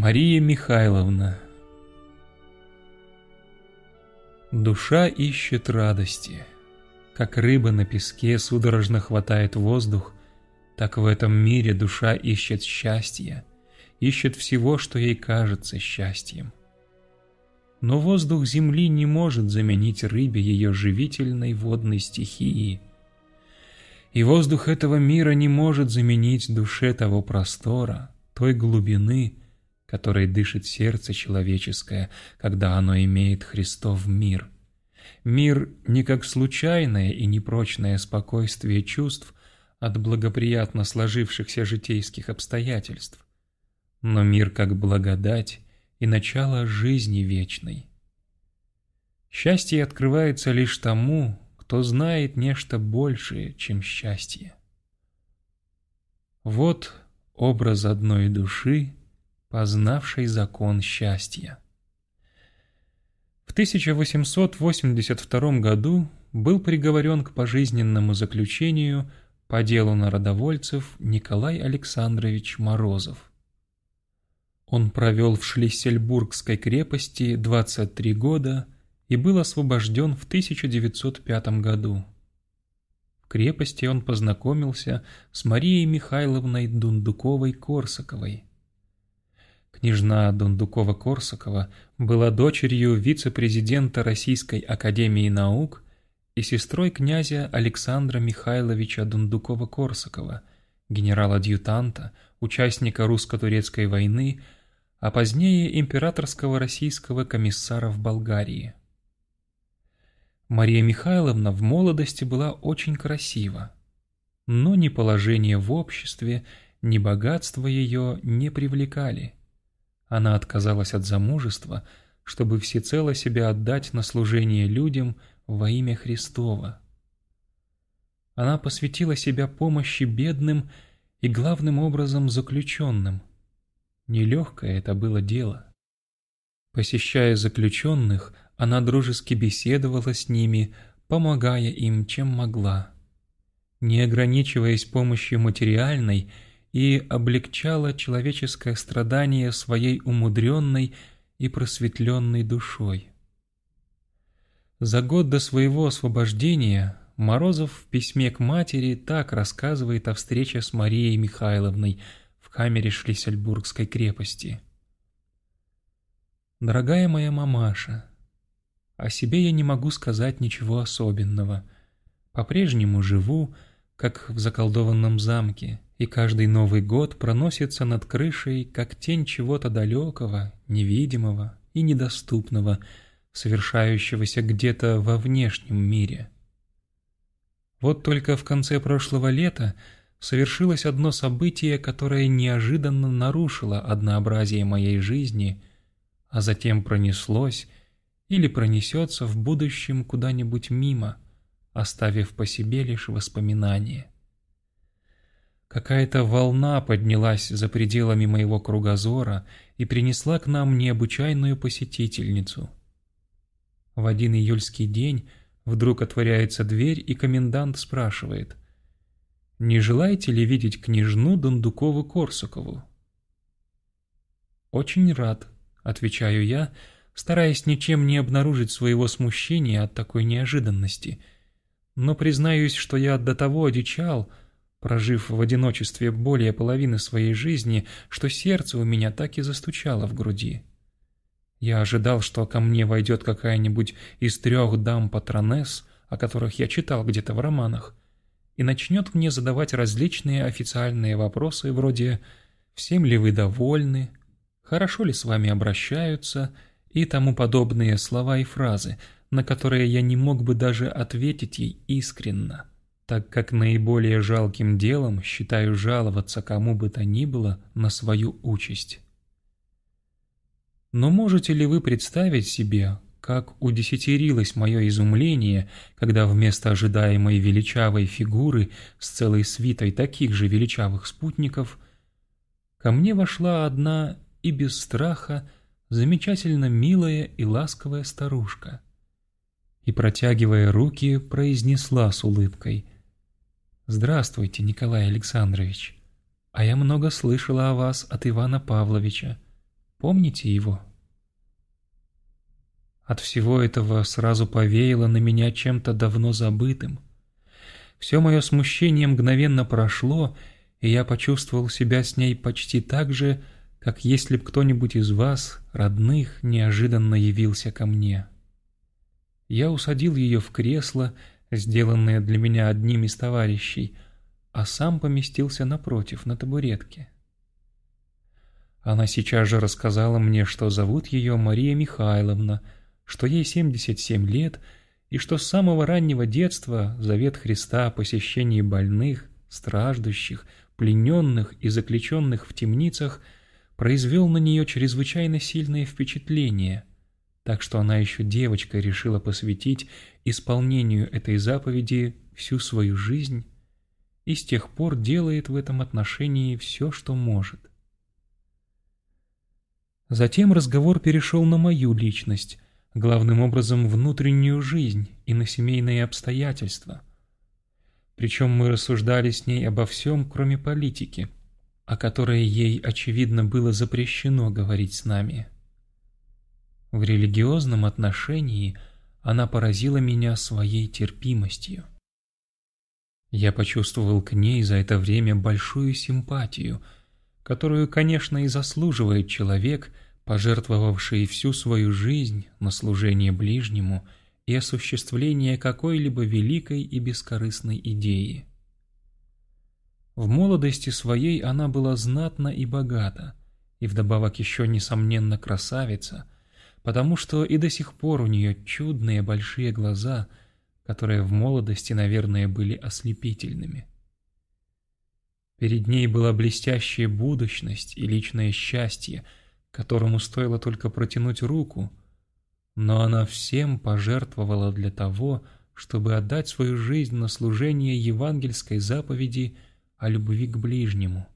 Мария Михайловна Душа ищет радости. Как рыба на песке судорожно хватает воздух, так в этом мире душа ищет счастья, ищет всего, что ей кажется счастьем. Но воздух земли не может заменить рыбе ее живительной водной стихии. И воздух этого мира не может заменить душе того простора, той глубины, которой дышит сердце человеческое, когда оно имеет Христов мир. Мир не как случайное и непрочное спокойствие чувств от благоприятно сложившихся житейских обстоятельств, но мир как благодать и начало жизни вечной. Счастье открывается лишь тому, кто знает нечто большее, чем счастье. Вот образ одной души, познавшей закон счастья. В 1882 году был приговорен к пожизненному заключению по делу народовольцев Николай Александрович Морозов. Он провел в Шлиссельбургской крепости 23 года и был освобожден в 1905 году. В крепости он познакомился с Марией Михайловной Дундуковой-Корсаковой, Княжна Дундукова-Корсакова была дочерью вице-президента Российской Академии Наук и сестрой князя Александра Михайловича Дундукова-Корсакова, генерал-адъютанта, участника русско-турецкой войны, а позднее императорского российского комиссара в Болгарии. Мария Михайловна в молодости была очень красива, но ни положение в обществе, ни богатство ее не привлекали – она отказалась от замужества, чтобы всецело себя отдать на служение людям во имя Христова. Она посвятила себя помощи бедным и главным образом заключенным. Нелегкое это было дело. Посещая заключенных, она дружески беседовала с ними, помогая им, чем могла. Не ограничиваясь помощью материальной, и облегчала человеческое страдание своей умудренной и просветленной душой. За год до своего освобождения Морозов в письме к матери так рассказывает о встрече с Марией Михайловной в камере Шлиссельбургской крепости. «Дорогая моя мамаша, о себе я не могу сказать ничего особенного. По-прежнему живу, как в заколдованном замке, и каждый Новый год проносится над крышей, как тень чего-то далекого, невидимого и недоступного, совершающегося где-то во внешнем мире. Вот только в конце прошлого лета совершилось одно событие, которое неожиданно нарушило однообразие моей жизни, а затем пронеслось или пронесется в будущем куда-нибудь мимо, оставив по себе лишь воспоминания. Какая-то волна поднялась за пределами моего кругозора и принесла к нам необычайную посетительницу. В один июльский день вдруг отворяется дверь, и комендант спрашивает, «Не желаете ли видеть княжну Дондукову-Корсакову?» «Очень рад», — отвечаю я, стараясь ничем не обнаружить своего смущения от такой неожиданности. Но признаюсь, что я до того одичал, — прожив в одиночестве более половины своей жизни, что сердце у меня так и застучало в груди. Я ожидал, что ко мне войдет какая-нибудь из трех дам-патронесс, о которых я читал где-то в романах, и начнет мне задавать различные официальные вопросы вроде «Всем ли вы довольны?», «Хорошо ли с вами обращаются?» и тому подобные слова и фразы, на которые я не мог бы даже ответить ей искренно так как наиболее жалким делом считаю жаловаться кому бы то ни было на свою участь. Но можете ли вы представить себе, как удесятерилось мое изумление, когда вместо ожидаемой величавой фигуры с целой свитой таких же величавых спутников ко мне вошла одна и без страха замечательно милая и ласковая старушка и, протягивая руки, произнесла с улыбкой — «Здравствуйте, Николай Александрович. А я много слышала о вас от Ивана Павловича. Помните его?» От всего этого сразу повеяло на меня чем-то давно забытым. Все мое смущение мгновенно прошло, и я почувствовал себя с ней почти так же, как если б кто-нибудь из вас, родных, неожиданно явился ко мне. Я усадил ее в кресло, сделанное для меня одним из товарищей, а сам поместился напротив, на табуретке. Она сейчас же рассказала мне, что зовут ее Мария Михайловна, что ей 77 лет, и что с самого раннего детства завет Христа о посещении больных, страждущих, плененных и заключенных в темницах произвел на нее чрезвычайно сильное впечатление, так что она еще девочкой решила посвятить исполнению этой заповеди всю свою жизнь и с тех пор делает в этом отношении все, что может. Затем разговор перешел на мою личность, главным образом внутреннюю жизнь и на семейные обстоятельства. Причем мы рассуждали с ней обо всем, кроме политики, о которой ей, очевидно, было запрещено говорить с нами. В религиозном отношении она поразила меня своей терпимостью. Я почувствовал к ней за это время большую симпатию, которую, конечно, и заслуживает человек – пожертвовавший всю свою жизнь на служение ближнему и осуществление какой-либо великой и бескорыстной идеи. В молодости своей она была знатна и богата, и вдобавок еще несомненно красавица, потому что и до сих пор у нее чудные большие глаза, которые в молодости, наверное, были ослепительными. Перед ней была блестящая будущность и личное счастье – которому стоило только протянуть руку, но она всем пожертвовала для того, чтобы отдать свою жизнь на служение евангельской заповеди о любви к ближнему.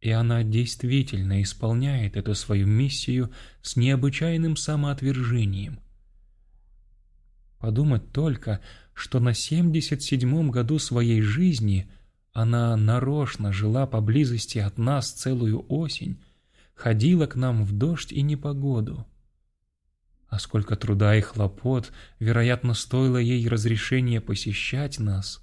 И она действительно исполняет эту свою миссию с необычайным самоотвержением. Подумать только, что на 77-м году своей жизни она нарочно жила поблизости от нас целую осень, ходила к нам в дождь и непогоду. А сколько труда и хлопот, вероятно, стоило ей разрешение посещать нас.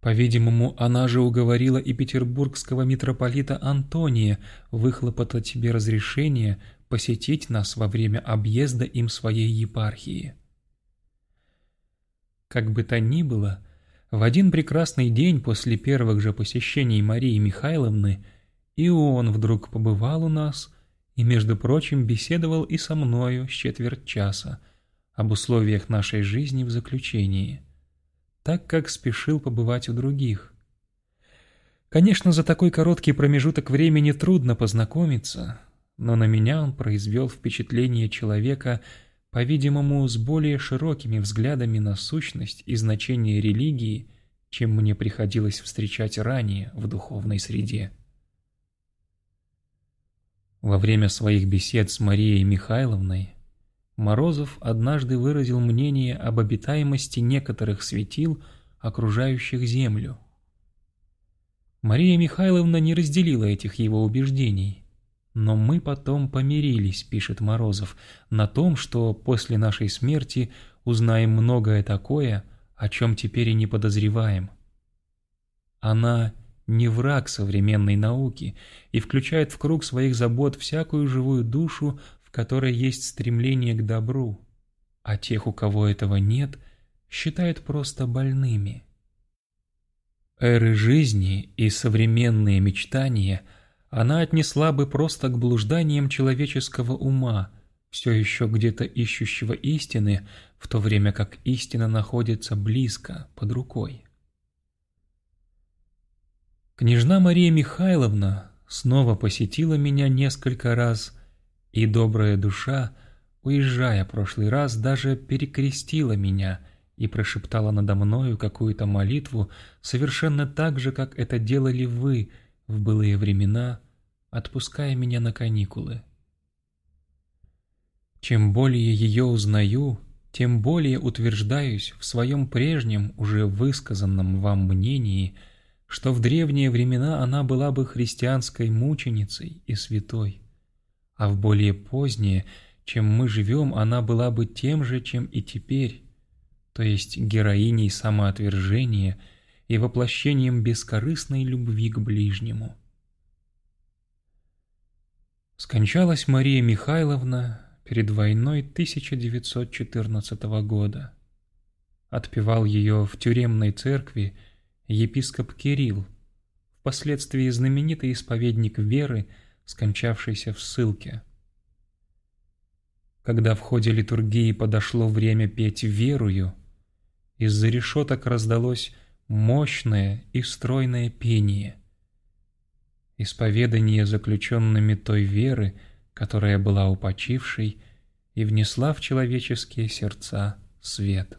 По-видимому, она же уговорила и петербургского митрополита Антония выхлопотать тебе разрешение посетить нас во время объезда им своей епархии. Как бы то ни было, в один прекрасный день после первых же посещений Марии Михайловны – и он вдруг побывал у нас и, между прочим, беседовал и со мною с четверть часа об условиях нашей жизни в заключении, так как спешил побывать у других. Конечно, за такой короткий промежуток времени трудно познакомиться, но на меня он произвел впечатление человека, по-видимому, с более широкими взглядами на сущность и значение религии, чем мне приходилось встречать ранее в духовной среде. Во время своих бесед с Марией Михайловной Морозов однажды выразил мнение об обитаемости некоторых светил, окружающих Землю. Мария Михайловна не разделила этих его убеждений, но мы потом помирились, пишет Морозов, на том, что после нашей смерти узнаем многое такое, о чем теперь и не подозреваем. Она не враг современной науки и включает в круг своих забот всякую живую душу, в которой есть стремление к добру, а тех, у кого этого нет, считает просто больными. Эры жизни и современные мечтания она отнесла бы просто к блужданиям человеческого ума, все еще где-то ищущего истины, в то время как истина находится близко, под рукой. Княжна Мария Михайловна снова посетила меня несколько раз, и добрая душа, уезжая прошлый раз, даже перекрестила меня и прошептала надо мною какую-то молитву, совершенно так же, как это делали вы в былые времена, отпуская меня на каникулы. Чем более ее узнаю, тем более утверждаюсь в своем прежнем, уже высказанном вам мнении – что в древние времена она была бы христианской мученицей и святой. А в более позднее, чем мы живем, она была бы тем же, чем и теперь, то есть героиней самоотвержения и воплощением бескорыстной любви к ближнему. Скончалась Мария Михайловна перед войной 1914 года. Отпевал ее в тюремной церкви епископ Кирилл, впоследствии знаменитый исповедник веры, скончавшийся в ссылке. Когда в ходе литургии подошло время петь «Верую», из-за решеток раздалось мощное и стройное пение. Исповедание заключенными той веры, которая была упочившей и внесла в человеческие сердца свет.